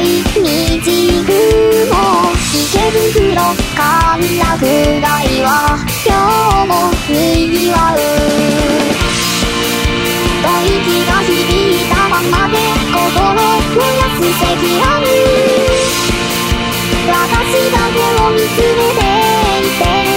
い。雲じ池袋歓楽街は今日もにぎわう。吐息が響いたままで心燃やす赤裸に。私だけを見つめていて。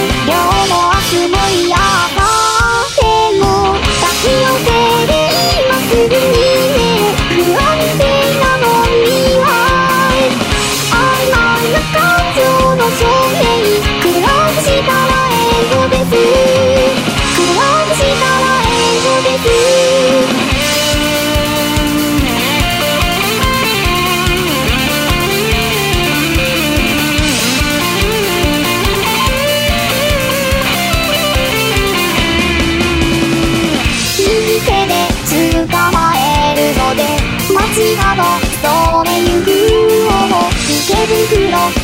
街角それ行くを池袋